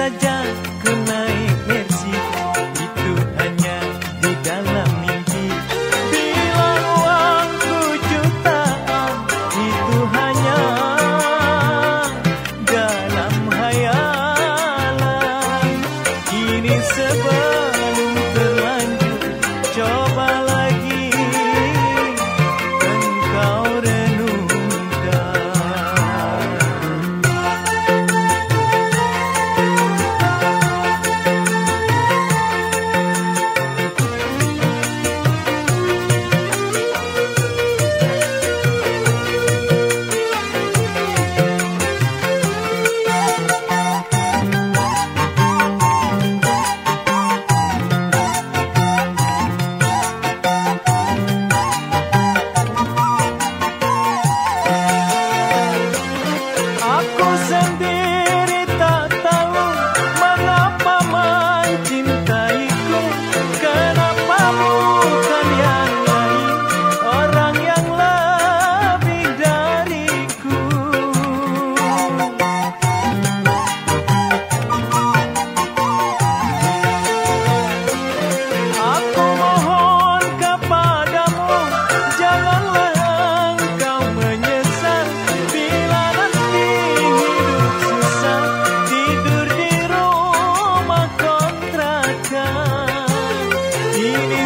saja ku naik Itu hanya di dalam mimpi. Bila uangku jutaan Itu hanya dalam hayalan ini sebab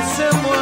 seu